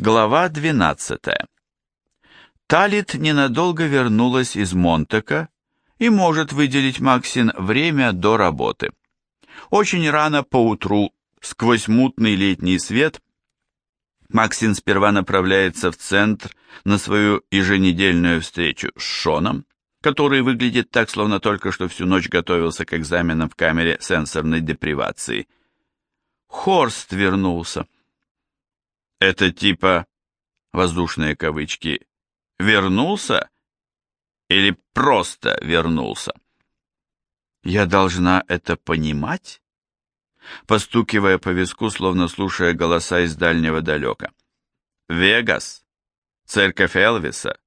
Глава 12. Талит ненадолго вернулась из Монтека и может выделить Максин время до работы. Очень рано поутру, сквозь мутный летний свет, Максин сперва направляется в центр на свою еженедельную встречу с Шоном, который выглядит так, словно только что всю ночь готовился к экзаменам в камере сенсорной депривации. Хорст вернулся. Это типа, воздушные кавычки, вернулся или просто вернулся? Я должна это понимать? Постукивая по виску, словно слушая голоса из дальнего далека. Вегас, церковь Элвиса,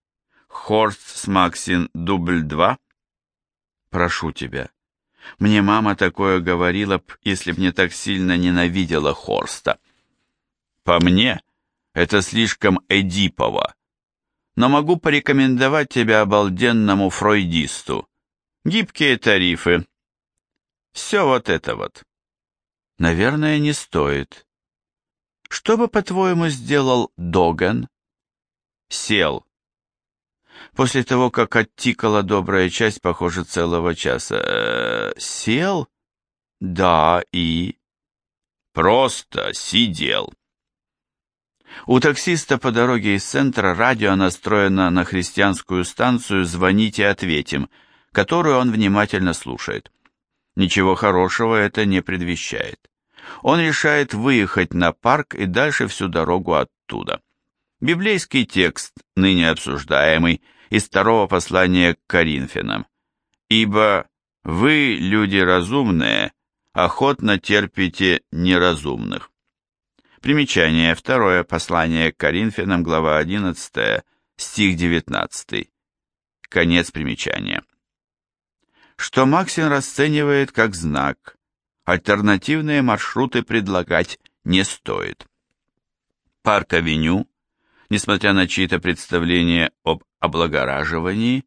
Хорст с Максин дубль два. Прошу тебя. Мне мама такое говорила б, если б не так сильно ненавидела Хорста. По мне, это слишком эдипово. Но могу порекомендовать тебя обалденному фройдисту. Гибкие тарифы. Все вот это вот. Наверное, не стоит. Что бы, по-твоему, сделал Доган? Сел. После того, как оттикала добрая часть, похоже, целого часа. Э -э, сел? Да, и... Просто сидел. У таксиста по дороге из центра радио настроено на христианскую станцию «Звоните, ответим», которую он внимательно слушает. Ничего хорошего это не предвещает. Он решает выехать на парк и дальше всю дорогу оттуда. Библейский текст, ныне обсуждаемый, из второго послания к Коринфянам. «Ибо вы, люди разумные, охотно терпите неразумных». Примечание. Второе послание к Коринфянам, глава 11, стих 19. Конец примечания. Что Максин расценивает как знак. Альтернативные маршруты предлагать не стоит. Парк-авеню, несмотря на чьи-то представления об облагораживании,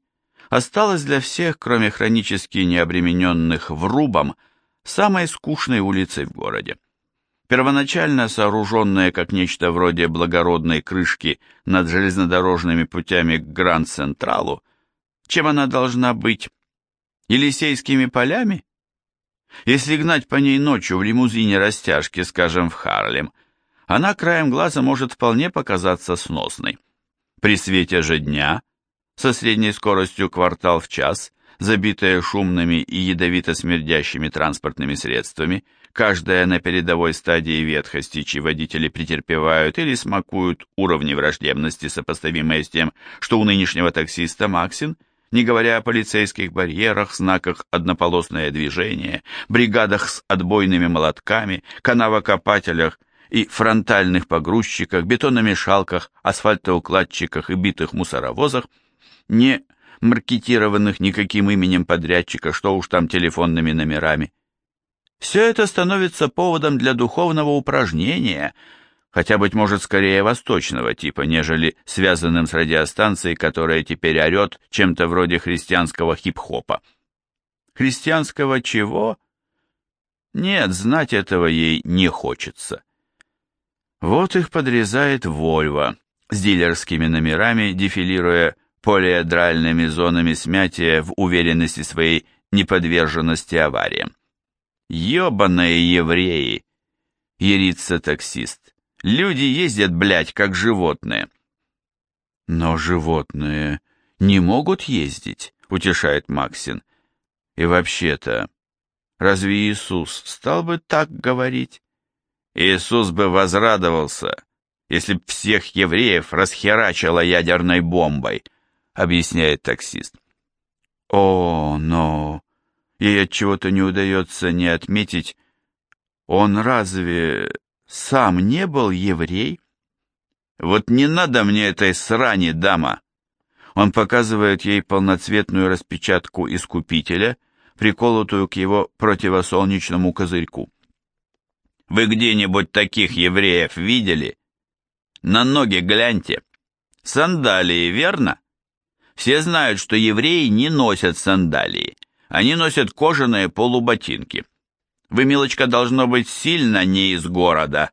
осталась для всех, кроме хронически необремененных врубом, самой скучной улицей в городе. Первоначально сооруженная как нечто вроде благородной крышки над железнодорожными путями к Гранд-Централу, чем она должна быть? Елисейскими полями? Если гнать по ней ночью в лимузине растяжки, скажем, в Харлем, она краем глаза может вполне показаться сносной. При свете же дня, со средней скоростью квартал в час, забитая шумными и ядовито смердящими транспортными средствами, каждая на передовой стадии ветхости, чьи водители претерпевают или смакуют уровни враждебности, сопоставимые с тем, что у нынешнего таксиста Максин, не говоря о полицейских барьерах, знаках «однополосное движение», бригадах с отбойными молотками, канавокопателях и фронтальных погрузчиках, бетономешалках, асфальтоукладчиках и битых мусоровозах, не маркетированных никаким именем подрядчика, что уж там телефонными номерами, все это становится поводом для духовного упражнения, хотя, быть может, скорее восточного типа, нежели связанным с радиостанцией, которая теперь орет чем-то вроде христианского хип-хопа. Христианского чего? Нет, знать этого ей не хочется. Вот их подрезает Вольво с дилерскими номерами, дефилируя полиэдральными зонами смятия в уверенности своей неподверженности авариям. Ёбаные евреи! Ерится таксист. Люди ездят, блядь, как животные. Но животные не могут ездить, утешает Максин. И вообще-то, разве Иисус стал бы так говорить? Иисус бы возрадовался, если б всех евреев расхерачило ядерной бомбой, объясняет таксист. О, но ей от чего-то не удается не отметить, он разве сам не был еврей? Вот не надо мне этой срани, дама. Он показывает ей полноцветную распечатку искупителя, приколотую к его противосолнечному козырьку. Вы где-нибудь таких евреев видели? На ноги гляньте. Сандалии, верно? Все знают, что евреи не носят сандалии. Они носят кожаные полуботинки. Вы, милочка, должно быть сильно не из города.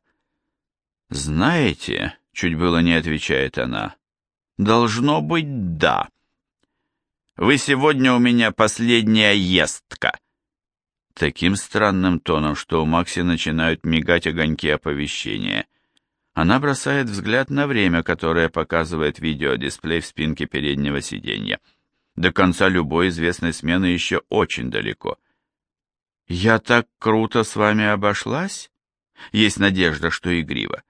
Знаете, чуть было не отвечает она. Должно быть, да. Вы сегодня у меня последняя естка. Таким странным тоном, что у Макси начинают мигать огоньки оповещения. Она бросает взгляд на время, которое показывает видеодисплей в спинке переднего сиденья. До конца любой известной смены еще очень далеко. «Я так круто с вами обошлась?» Есть надежда, что игриво.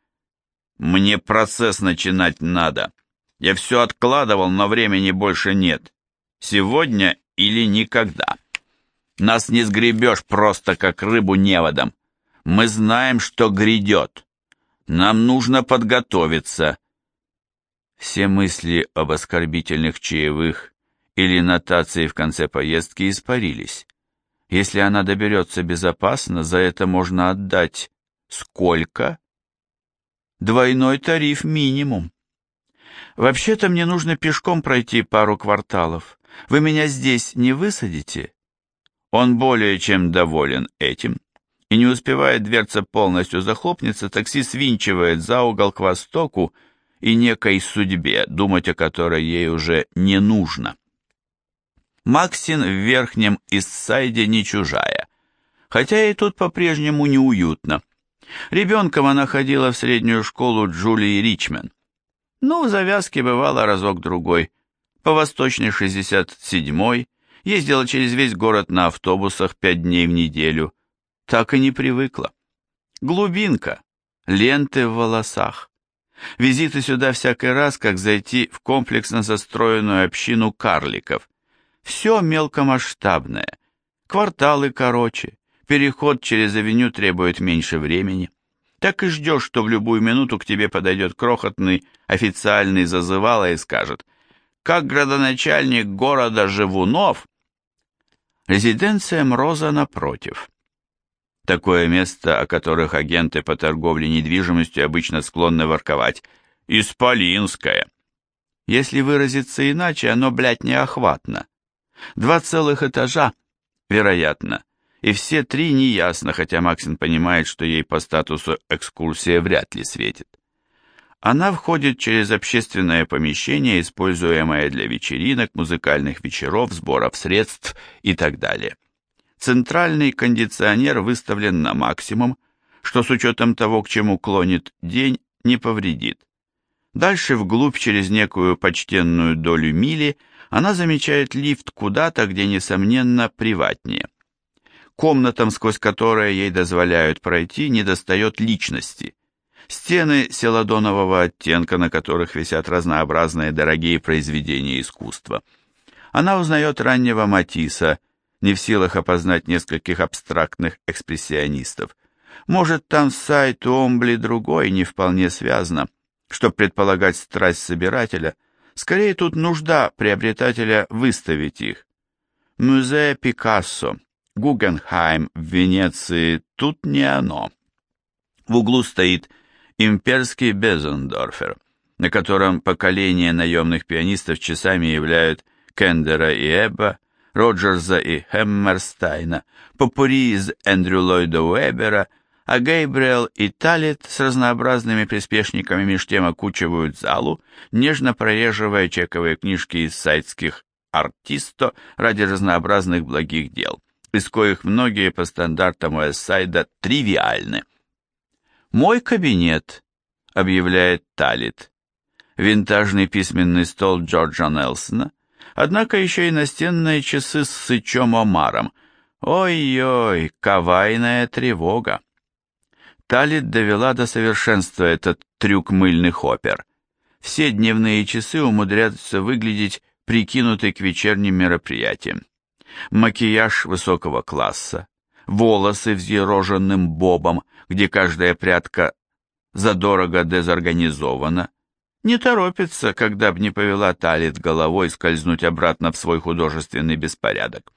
«Мне процесс начинать надо. Я все откладывал, но времени больше нет. Сегодня или никогда. Нас не сгребешь просто как рыбу неводом. Мы знаем, что грядет. Нам нужно подготовиться». Все мысли об оскорбительных чаевых или нотации в конце поездки испарились. Если она доберется безопасно, за это можно отдать сколько? Двойной тариф минимум. Вообще-то мне нужно пешком пройти пару кварталов. Вы меня здесь не высадите? Он более чем доволен этим и не успевает дверца полностью захлопнется, такси свинчивает за угол к востоку и некой судьбе, думать о которой ей уже не нужно. Максин в верхнем Иссайде не чужая, хотя и тут по-прежнему неуютно. Ребенком она ходила в среднюю школу Джулии Ричмен. Ну, в завязке бывало разок-другой. По восточной 67-й, ездила через весь город на автобусах пять дней в неделю – так и не привыкла. Глубинка, ленты в волосах. Визиты сюда всякий раз, как зайти в комплексно застроенную общину карликов. Все мелкомасштабное. Кварталы короче, переход через авеню требует меньше времени. Так и ждешь, что в любую минуту к тебе подойдет крохотный официальный зазывало и скажет «Как градоначальник города Живунов?» Резиденция Мроза напротив. Такое место, о которых агенты по торговле недвижимостью обычно склонны ворковать. Исполинское. Если выразиться иначе, оно, блядь, неохватно. Два целых этажа, вероятно, и все три неясно, хотя Максин понимает, что ей по статусу экскурсия вряд ли светит. Она входит через общественное помещение, используемое для вечеринок, музыкальных вечеров, сборов средств и так далее. Центральный кондиционер выставлен на максимум, что с учетом того, к чему клонит день, не повредит. Дальше вглубь через некую почтенную долю мили она замечает лифт куда-то, где, несомненно, приватнее. Комнатам, сквозь которые ей дозволяют пройти, недостает личности. Стены селадонового оттенка, на которых висят разнообразные дорогие произведения искусства. Она узнает раннего Матисса, не в силах опознать нескольких абстрактных экспрессионистов. Может, там сайт Омбли другой не вполне связано, чтобы предполагать страсть собирателя. Скорее, тут нужда приобретателя выставить их. Музей Пикассо, Гугенхайм в Венеции, тут не оно. В углу стоит имперский Безендорфер, на котором поколение наемных пианистов часами являют Кендера и Эбба, Роджерса и Хеммерстайна, попури из Эндрю Ллойда Уэбера, а Гейбриэл и Талит с разнообразными приспешниками меж тем окучивают залу, нежно прореживая чековые книжки из сайтских артисто ради разнообразных благих дел, из коих многие по стандартам Уэссайда тривиальны. «Мой кабинет», — объявляет Талит, винтажный письменный стол Джорджа Нелсона — Однако еще и настенные часы с Сычом Омаром. Ой-ой, кавайная тревога. Талит довела до совершенства этот трюк мыльных опер. Все дневные часы умудряются выглядеть прикинутой к вечерним мероприятиям. Макияж высокого класса, волосы взъероженным бобом, где каждая прядка задорого дезорганизована, не торопится, когда б не повела Талит головой скользнуть обратно в свой художественный беспорядок.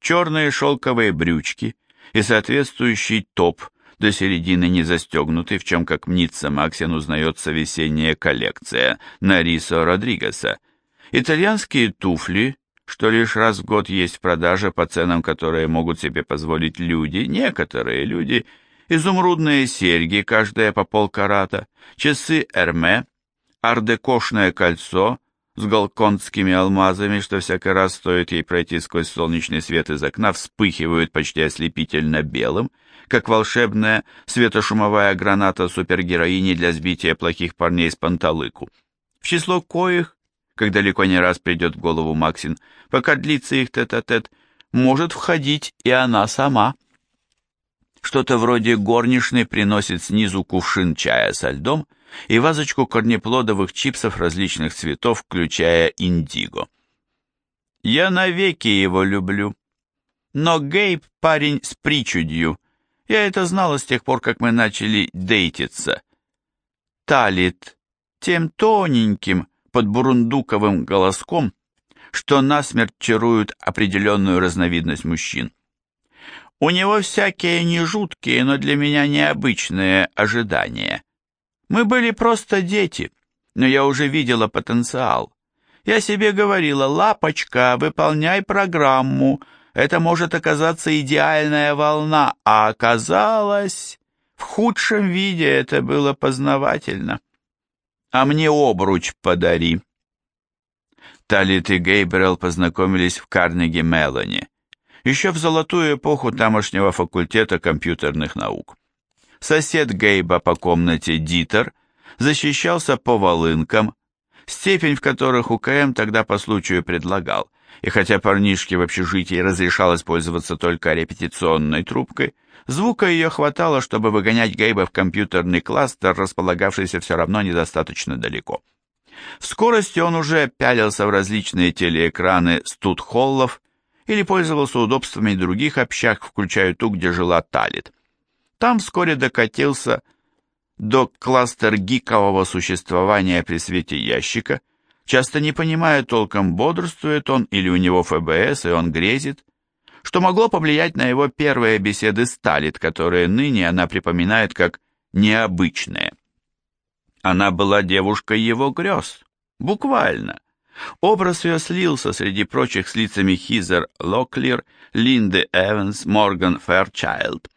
Черные шелковые брючки и соответствующий топ до середины не застегнутый, в чем, как мнится, Максин узнается весенняя коллекция Нарисо Родригеса. Итальянские туфли, что лишь раз в год есть в продаже по ценам, которые могут себе позволить люди, некоторые люди, изумрудные серьги, каждая по полкарата, часы Эрме, ардекошное кольцо с галконскими алмазами, что всякий раз стоит ей пройти сквозь солнечный свет из окна, вспыхивают почти ослепительно белым, как волшебная светошумовая граната супергероини для сбития плохих парней с панталыку. В число коих, как далеко не раз придет в голову Максин, пока длится их тет-а-тет, -тет, может входить и она сама. Что-то вроде горничной приносит снизу кувшин чая со льдом и вазочку корнеплодовых чипсов различных цветов, включая индиго. Я навеки его люблю. Но Гейб парень с причудью. Я это знала с тех пор, как мы начали дейтиться. Талит тем тоненьким, под бурундуковым голоском, что насмерть чаруют определенную разновидность мужчин. У него всякие не жуткие, но для меня необычные ожидания. Мы были просто дети, но я уже видела потенциал. Я себе говорила, лапочка, выполняй программу, это может оказаться идеальная волна, а оказалось, в худшем виде это было познавательно. А мне обруч подари. Талит и Гейбрел познакомились в Карнеге Мелани еще в золотую эпоху тамошнего факультета компьютерных наук. Сосед Гейба по комнате Дитер защищался по волынкам, степень в которых УКМ тогда по случаю предлагал, и хотя парнишке в общежитии разрешалось пользоваться только репетиционной трубкой, звука ее хватало, чтобы выгонять Гейба в компьютерный кластер, располагавшийся все равно недостаточно далеко. В скорости он уже пялился в различные телеэкраны студхоллов или пользовался удобствами других общак, включая ту, где жила Талит. Там вскоре докатился до кластер-гикового существования при свете ящика, часто не понимая толком, бодрствует он или у него ФБС, и он грезит, что могло повлиять на его первые беседы с Талит, которые ныне она припоминает как необычные. Она была девушкой его грез, буквально. Образ ее слился среди прочих с лицами Хизер Локлир, Линды Эванс, Морган Фэрчайлд.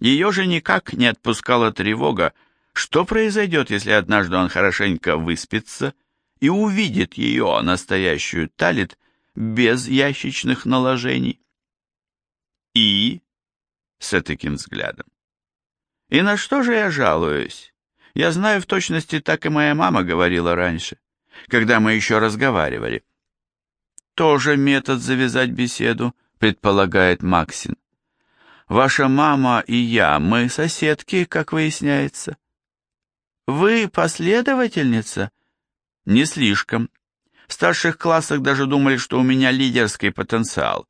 Ее же никак не отпускала тревога, что произойдет, если однажды он хорошенько выспится и увидит ее, настоящую Талит, без ящичных наложений. И с таким взглядом. И на что же я жалуюсь? Я знаю в точности, так и моя мама говорила раньше когда мы еще разговаривали. Тоже метод завязать беседу, предполагает Максин. Ваша мама и я, мы соседки, как выясняется. Вы последовательница? Не слишком. В старших классах даже думали, что у меня лидерский потенциал.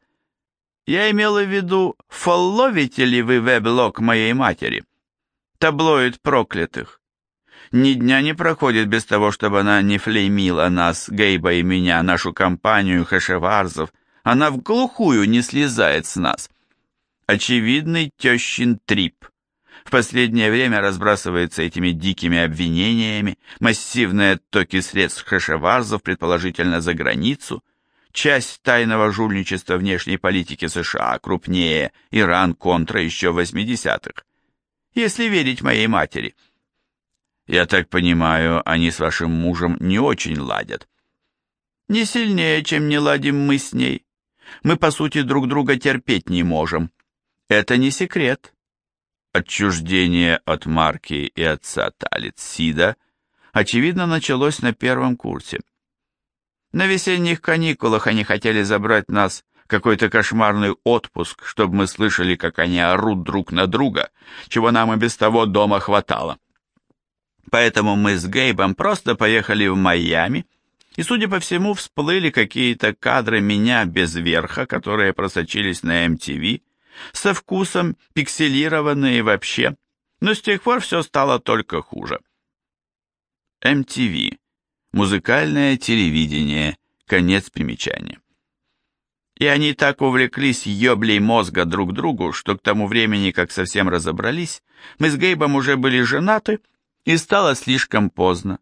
Я имела в виду, фолловите ли вы веб-лог моей матери? Таблоид проклятых. Ни дня не проходит без того, чтобы она не флеймила нас, Гейба и меня, нашу компанию хэшеварзов. Она в глухую не слезает с нас. Очевидный тещин трип. В последнее время разбрасывается этими дикими обвинениями, массивные оттоки средств хэшеварзов, предположительно за границу, часть тайного жульничества внешней политики США крупнее Иран-контра еще в 80-х. Если верить моей матери – я так понимаю, они с вашим мужем не очень ладят. Не сильнее, чем не ладим мы с ней. Мы, по сути, друг друга терпеть не можем. Это не секрет. Отчуждение от Марки и отца Талец Сида, очевидно, началось на первом курсе. На весенних каникулах они хотели забрать нас какой-то кошмарный отпуск, чтобы мы слышали, как они орут друг на друга, чего нам и без того дома хватало. Поэтому мы с Гейбом просто поехали в Майами, и, судя по всему, всплыли какие-то кадры меня без верха, которые просочились на MTV, со вкусом, пикселированные вообще, но с тех пор все стало только хуже. MTV. Музыкальное телевидение. Конец примечания. И они так увлеклись еблей мозга друг другу, что к тому времени, как совсем разобрались, мы с Гейбом уже были женаты, и стало слишком поздно.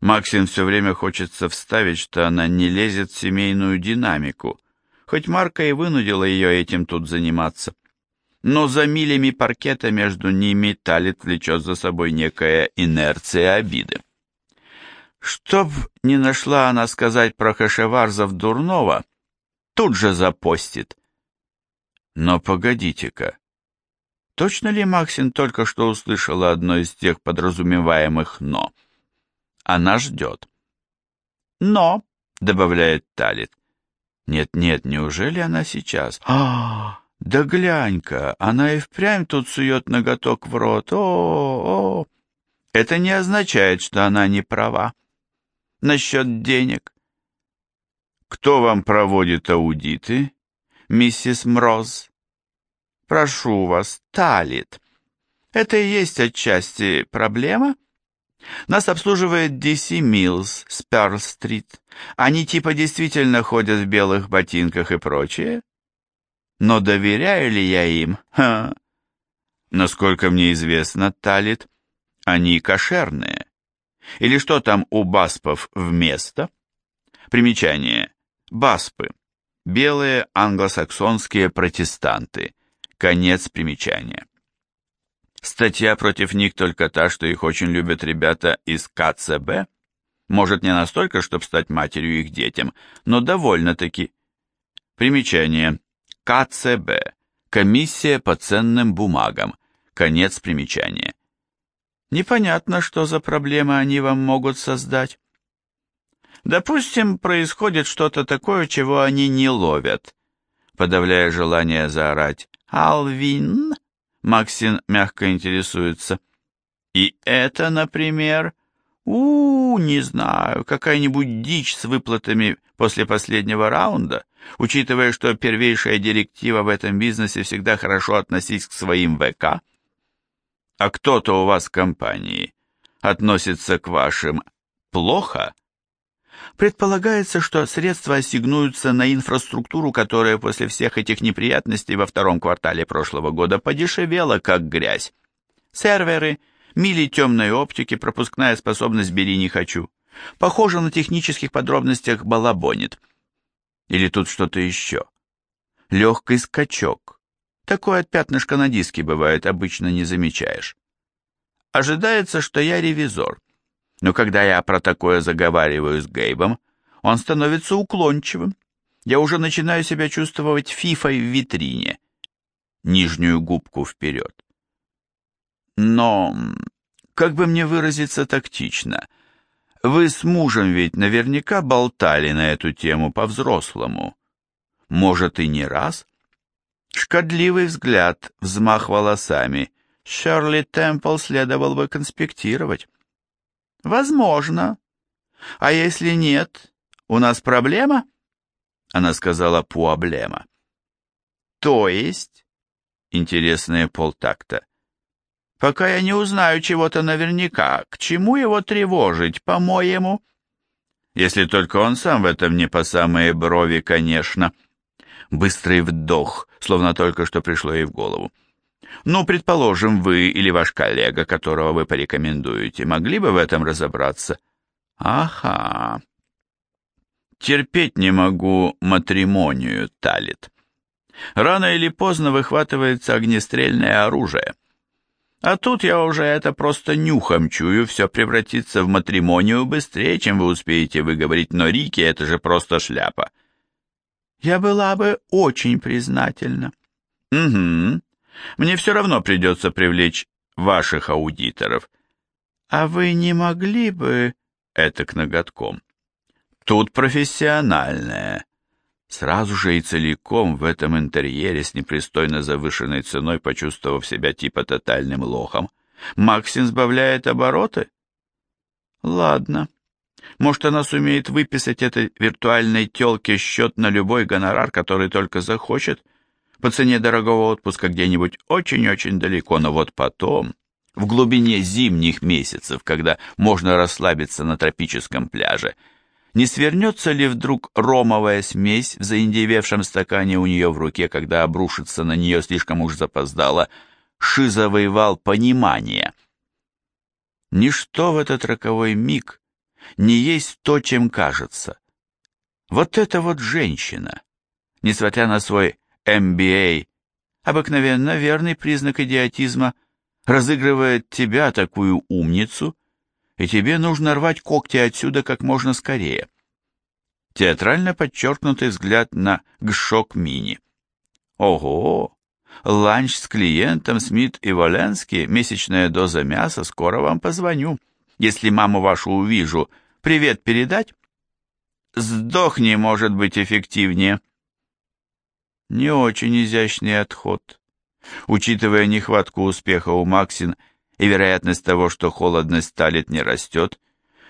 Максин все время хочется вставить, что она не лезет в семейную динамику, хоть Марка и вынудила ее этим тут заниматься. но за милями паркета между ними Талит влечет за собой некая инерция обиды. Чтоб не нашла она сказать про Хашеварзов дурного, тут же запостит. Но погодите-ка, точно ли Максин только что услышала одно из тех подразумеваемых «но»? Она ждет. «Но», — добавляет Талит. «Нет-нет, неужели она сейчас?» «А, да глянь-ка, она и впрямь тут сует ноготок в рот. О, о, это не означает, что она не права. Насчет денег. Кто вам проводит аудиты, миссис Мроз? Прошу вас, Талит. Это и есть отчасти проблема? Нас обслуживает DC Mills с Перл-стрит. Они типа действительно ходят в белых ботинках и прочее? Но доверяю ли я им? Ха. Насколько мне известно, Талит, они кошерные. Или что там у баспов вместо? Примечание. Баспы. Белые англосаксонские протестанты. Конец примечания. Статья против них только та, что их очень любят ребята из КЦБ. Может, не настолько, чтобы стать матерью их детям, но довольно-таки. Примечание. КЦБ. Комиссия по ценным бумагам. Конец примечания. Непонятно, что за проблемы они вам могут создать. Допустим, происходит что-то такое, чего они не ловят. Подавляя желание заорать «Алвин!», Максин мягко интересуется. И это, например, -у не знаю, какая-нибудь дичь с выплатами после последнего раунда? учитывая, что первейшая директива в этом бизнесе всегда хорошо относись к своим ВК? А кто-то у вас в компании относится к вашим плохо? Предполагается, что средства ассигнуются на инфраструктуру, которая после всех этих неприятностей во втором квартале прошлого года подешевела, как грязь. Серверы, мили темной оптики, пропускная способность «бери не хочу». Похоже, на технических подробностях балабонит. Или тут что-то еще? Легкий скачок. Такое от пятнышка на диске бывает, обычно не замечаешь. Ожидается, что я ревизор. Но когда я про такое заговариваю с Гейбом, он становится уклончивым. Я уже начинаю себя чувствовать фифой в витрине. Нижнюю губку вперед. Но, как бы мне выразиться тактично — вы с мужем ведь наверняка болтали на эту тему по-взрослому. Может, и не раз? Шкодливый взгляд, взмах волосами. Шерли Темпл следовал бы конспектировать. Возможно. А если нет, у нас проблема? Она сказала пуаблема. То есть? Интересные полтакта. Пока я не узнаю чего-то наверняка, к чему его тревожить, по-моему? Если только он сам в этом не по самые брови, конечно. Быстрый вдох, словно только что пришло ей в голову. Ну, предположим, вы или ваш коллега, которого вы порекомендуете, могли бы в этом разобраться? Ага. Терпеть не могу матримонию, Талит. Рано или поздно выхватывается огнестрельное оружие. А тут я уже это просто нюхом чую, все превратится в матримонию быстрее, чем вы успеете выговорить, но Рики это же просто шляпа. Я была бы очень признательна. Угу. Мне все равно придется привлечь ваших аудиторов. А вы не могли бы... Это к ноготком. Тут профессиональное. Сразу же и целиком в этом интерьере с непристойно завышенной ценой, почувствовав себя типа тотальным лохом, Максин сбавляет обороты? Ладно. Может, она сумеет выписать этой виртуальной тёлке счет на любой гонорар, который только захочет, по цене дорогого отпуска где-нибудь очень-очень далеко, но вот потом, в глубине зимних месяцев, когда можно расслабиться на тропическом пляже, не свернется ли вдруг ромовая смесь в заиндевевшем стакане у нее в руке, когда обрушится на нее слишком уж запоздало шизовый вал понимания? Ничто в этот роковой миг не есть то, чем кажется. Вот эта вот женщина, несмотря на свой MBA обыкновенно верный признак идиотизма, разыгрывает тебя, такую умницу, и тебе нужно рвать когти отсюда как можно скорее. Театрально подчеркнутый взгляд на Гшок Мини. Ого! Ланч с клиентом Смит и Воленский, месячная доза мяса, скоро вам позвоню. Если маму вашу увижу, привет передать? Сдохни, может быть, эффективнее. Не очень изящный отход. Учитывая нехватку успеха у Максин и вероятность того, что холодность сталит не растет,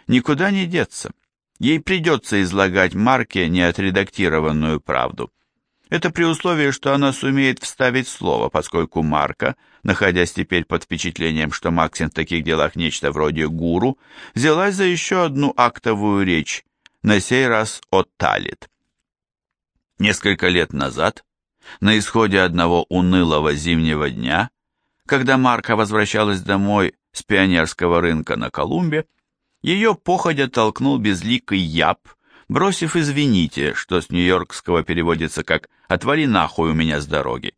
никуда не деться. Ей придется излагать Марке неотредактированную правду. Это при условии, что она сумеет вставить слово, поскольку Марка, находясь теперь под впечатлением, что Максин в таких делах нечто вроде гуру, взялась за еще одну актовую речь, на сей раз от Талит. Несколько лет назад, на исходе одного унылого зимнего дня, когда Марка возвращалась домой с пионерского рынка на Колумбе, ее походя толкнул безликий яб, бросив «извините», что с нью-йоркского переводится как «отвали нахуй у меня с дороги».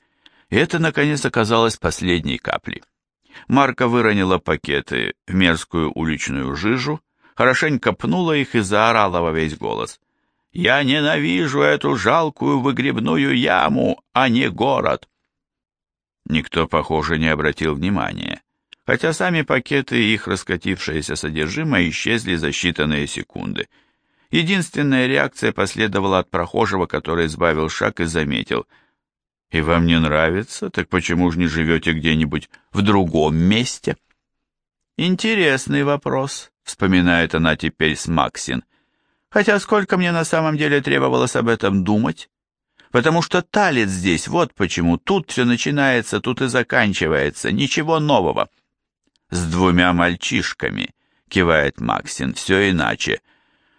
И это, наконец, оказалось последней каплей. Марка выронила пакеты в мерзкую уличную жижу, хорошенько пнула их и заорала во весь голос. «Я ненавижу эту жалкую выгребную яму, а не город!» Никто, похоже, не обратил внимания, хотя сами пакеты и их раскатившееся содержимое исчезли за считанные секунды – Единственная реакция последовала от прохожего, который сбавил шаг и заметил. «И вам не нравится? Так почему же не живете где-нибудь в другом месте?» «Интересный вопрос», — вспоминает она теперь с Максин. «Хотя сколько мне на самом деле требовалось об этом думать? Потому что талец здесь, вот почему. Тут все начинается, тут и заканчивается. Ничего нового». «С двумя мальчишками», — кивает Максин, — «все иначе»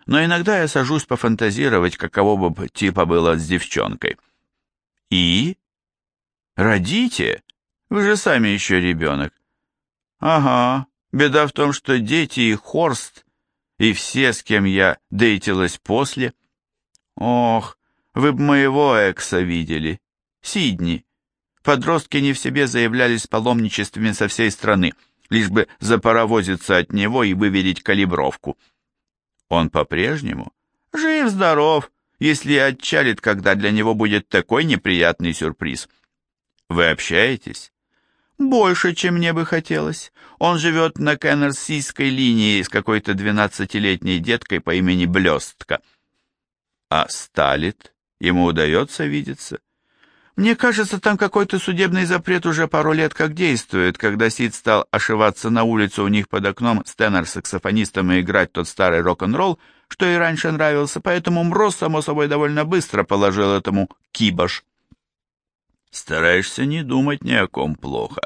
но иногда я сажусь пофантазировать, каково бы типа было с девчонкой. И? Родите? Вы же сами еще ребенок. Ага, беда в том, что дети и Хорст, и все, с кем я дейтилась после. Ох, вы б моего экса видели. Сидни. Подростки не в себе заявлялись паломничествами со всей страны, лишь бы запаровозиться от него и выверить калибровку. Он по-прежнему жив-здоров, если отчалит, когда для него будет такой неприятный сюрприз. Вы общаетесь? Больше, чем мне бы хотелось. Он живет на Кеннерсийской линии с какой-то двенадцатилетней деткой по имени Блестка. А Сталит? Ему удается видеться? Мне кажется, там какой-то судебный запрет уже пару лет как действует, когда Сид стал ошиваться на улице у них под окном с тенор-саксофонистом и играть тот старый рок-н-ролл, что и раньше нравился, поэтому Мроз, само собой, довольно быстро положил этому кибаш. Стараешься не думать ни о ком плохо,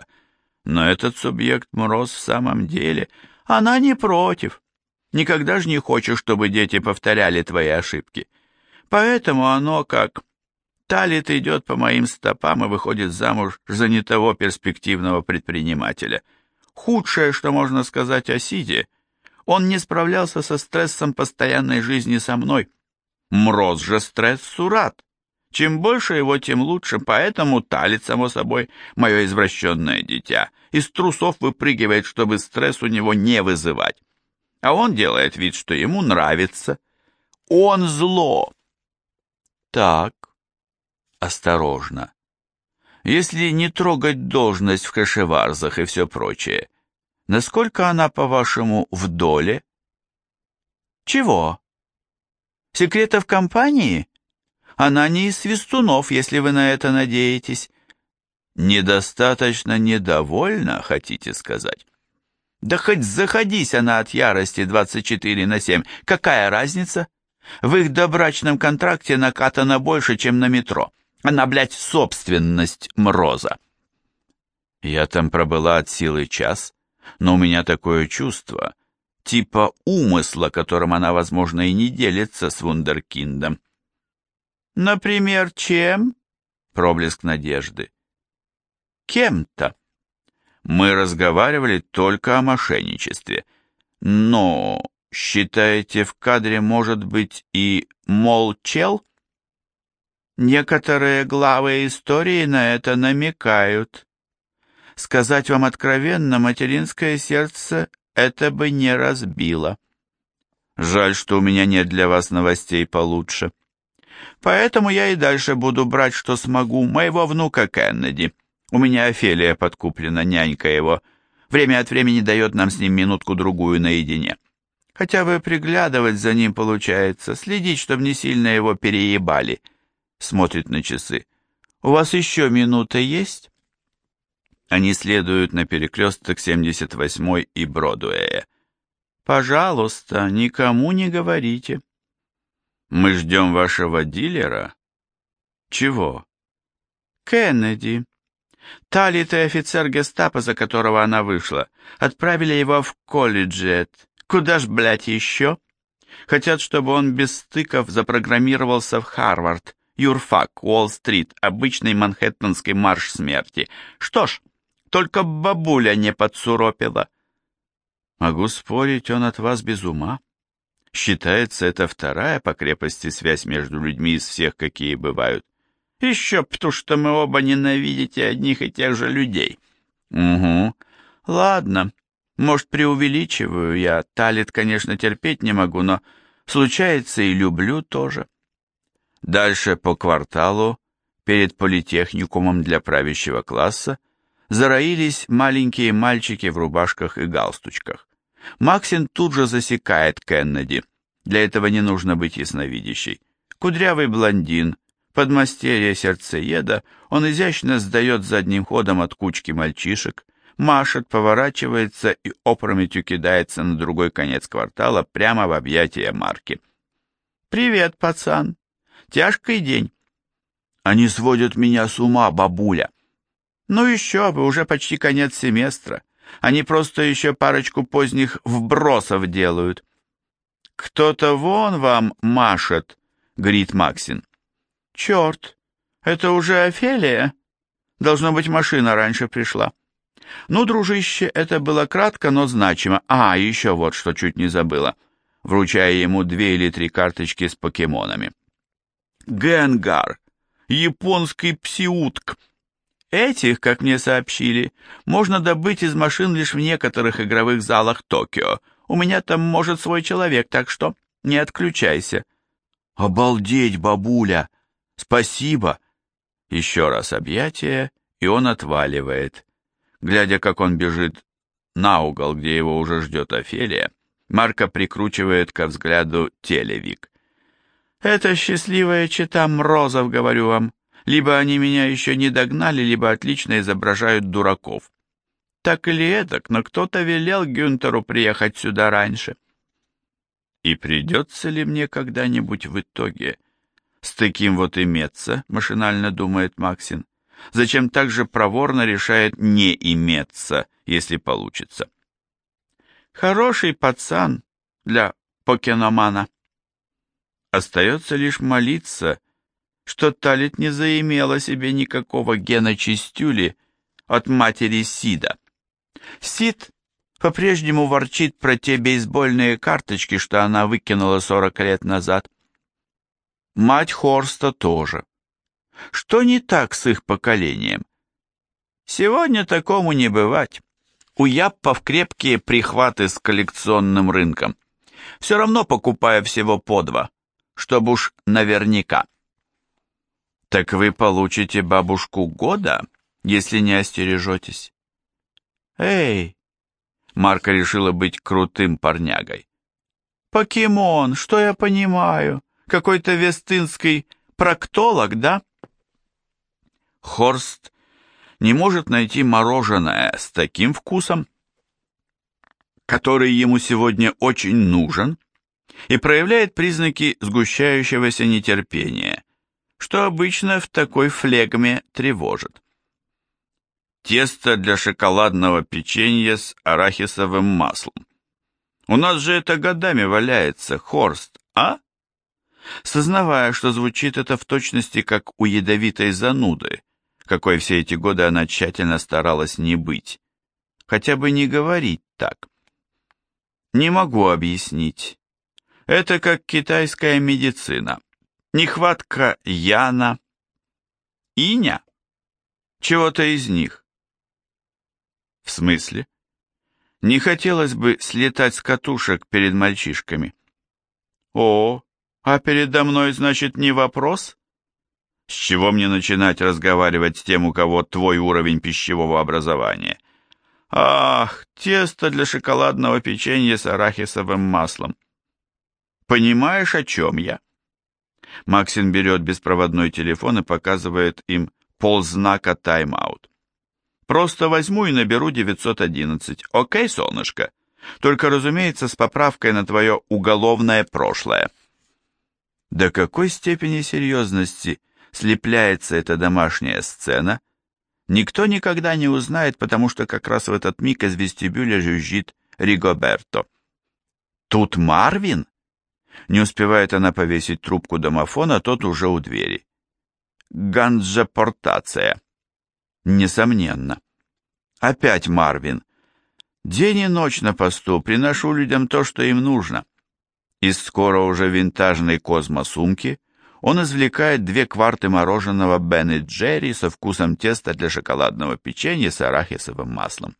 но этот субъект Мроз в самом деле, она не против. Никогда же не хочешь, чтобы дети повторяли твои ошибки. Поэтому оно как Талит идет по моим стопам и выходит замуж за не того перспективного предпринимателя. Худшее, что можно сказать о Сиде, он не справлялся со стрессом постоянной жизни со мной. Мроз же стресс сурат. Чем больше его, тем лучше, поэтому Талит, само собой, мое извращенное дитя, из трусов выпрыгивает, чтобы стресс у него не вызывать. А он делает вид, что ему нравится. Он зло. Так, осторожно. Если не трогать должность в кашеварзах и все прочее, насколько она, по-вашему, в доле? Чего? Секретов компании? Она не из свистунов, если вы на это надеетесь. Недостаточно недовольна, хотите сказать? Да хоть заходись она от ярости 24 на 7, какая разница? В их добрачном контракте накатано больше, чем на метро. Она, блядь, собственность Мроза. Я там пробыла от силы час, но у меня такое чувство, типа умысла, которым она, возможно, и не делится с вундеркиндом. Например, чем? Проблеск надежды. Кем-то. Мы разговаривали только о мошенничестве. Но, считаете, в кадре может быть и молчел? Некоторые главы истории на это намекают. Сказать вам откровенно, материнское сердце это бы не разбило. Жаль, что у меня нет для вас новостей получше. Поэтому я и дальше буду брать, что смогу, моего внука Кеннеди. У меня Офелия подкуплена, нянька его. Время от времени дает нам с ним минутку-другую наедине. Хотя бы приглядывать за ним получается, следить, чтобы не сильно его переебали. Смотрит на часы. «У вас еще минута есть?» Они следуют на перекресток 78 и Бродуэя. «Пожалуйста, никому не говорите». «Мы ждем вашего дилера?» «Чего?» «Кеннеди. Талит и офицер гестапо, за которого она вышла, отправили его в колледжет. Куда ж, блядь, еще? Хотят, чтобы он без стыков запрограммировался в Харвард, юрфак, Уолл-стрит, обычный манхэттенский марш смерти. Что ж, только бабуля не подсуропила. Могу спорить, он от вас без ума. Считается, это вторая по крепости связь между людьми из всех, какие бывают. Еще потому что мы оба ненавидите одних и тех же людей. Угу. Ладно, может, преувеличиваю я. Талит, конечно, терпеть не могу, но случается и люблю тоже. Дальше по кварталу, перед политехникумом для правящего класса, зароились маленькие мальчики в рубашках и галстучках. Максин тут же засекает Кеннеди. Для этого не нужно быть ясновидящей. Кудрявый блондин, подмастерье сердцееда, он изящно сдает задним ходом от кучки мальчишек, машет, поворачивается и опрометью кидается на другой конец квартала прямо в объятия Марки. «Привет, пацан! Тяжкий день!» «Они сводят меня с ума, бабуля!» Ну еще бы, уже почти конец семестра. Они просто еще парочку поздних вбросов делают. Кто-то вон вам машет, говорит Максин. Черт, это уже Офелия? Должно быть, машина раньше пришла. Ну, дружище, это было кратко, но значимо. А, еще вот что чуть не забыла, вручая ему две или три карточки с покемонами. Генгар, японский псиутк, Этих, как мне сообщили, можно добыть из машин лишь в некоторых игровых залах Токио. У меня там может свой человек, так что не отключайся. Обалдеть, бабуля! Спасибо! Еще раз объятие, и он отваливает. Глядя, как он бежит на угол, где его уже ждет Офелия, Марка прикручивает ко взгляду телевик. «Это счастливая чита Мрозов, говорю вам. Либо они меня еще не догнали, либо отлично изображают дураков. Так или эдак, но кто-то велел Гюнтеру приехать сюда раньше. И придется ли мне когда-нибудь в итоге с таким вот иметься, машинально думает Максин. Зачем так же проворно решает не иметься, если получится? Хороший пацан для покеномана. Остается лишь молиться, что Талит не заимела себе никакого гена чистюли от матери Сида. Сид по-прежнему ворчит про те бейсбольные карточки, что она выкинула сорок лет назад. Мать Хорста тоже. Что не так с их поколением? Сегодня такому не бывать. У Яппов крепкие прихваты с коллекционным рынком. Все равно покупая всего по два, чтобы уж наверняка. Так вы получите бабушку года, если не остережетесь. Эй! Марка решила быть крутым парнягой. Покемон, что я понимаю? Какой-то вестынский проктолог, да? Хорст не может найти мороженое с таким вкусом, который ему сегодня очень нужен, и проявляет признаки сгущающегося нетерпения, что обычно в такой флегме тревожит. Тесто для шоколадного печенья с арахисовым маслом. У нас же это годами валяется, Хорст, а? Сознавая, что звучит это в точности как у ядовитой зануды, какой все эти годы она тщательно старалась не быть. Хотя бы не говорить так. Не могу объяснить. Это как китайская медицина. Нехватка яна, Иня? Чего-то из них. В смысле? Не хотелось бы слетать с катушек перед мальчишками. О, а передо мной, значит, не вопрос? С чего мне начинать разговаривать с тем, у кого твой уровень пищевого образования? Ах, тесто для шоколадного печенья с арахисовым маслом. Понимаешь, о чем я? Максин берет беспроводной телефон и показывает им ползнака тайм-аут. Просто возьму и наберу 911. Окей, солнышко? Только, разумеется, с поправкой на твое уголовное прошлое. До какой степени серьезности слепляется эта домашняя сцена, никто никогда не узнает, потому что как раз в этот миг из вестибюля жужжит Ригоберто. «Тут Марвин?» Не успевает она повесить трубку домофона, тот уже у двери. Ганджапортация. Несомненно. Опять Марвин. День и ночь на посту, приношу людям то, что им нужно. Из скоро уже винтажной космосумки он извлекает две кварты мороженого Бен и Джерри со вкусом теста для шоколадного печенья с арахисовым маслом.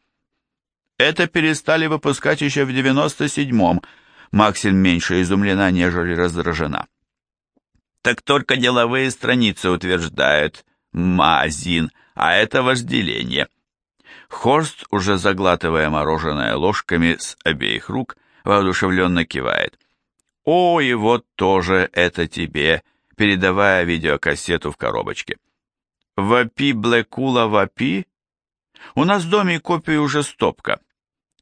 Это перестали выпускать еще в 97-м. Максим меньше изумлена, нежели раздражена. Так только деловые страницы утверждают «Мазин», а это вожделение. Хорст, уже заглатывая мороженое ложками с обеих рук, воодушевленно кивает. «О, и вот тоже это тебе!» Передавая видеокассету в коробочке. «Вапи Блэкула Вапи?» «У нас в доме копии уже стопка,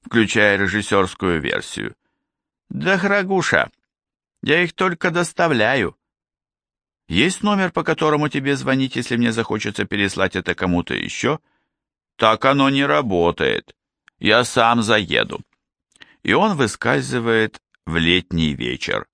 включая режиссерскую версию». «Да, Храгуша, я их только доставляю». «Есть номер, по которому тебе звонить, если мне захочется переслать это кому-то еще?» «Так оно не работает. Я сам заеду». И он выскальзывает в летний вечер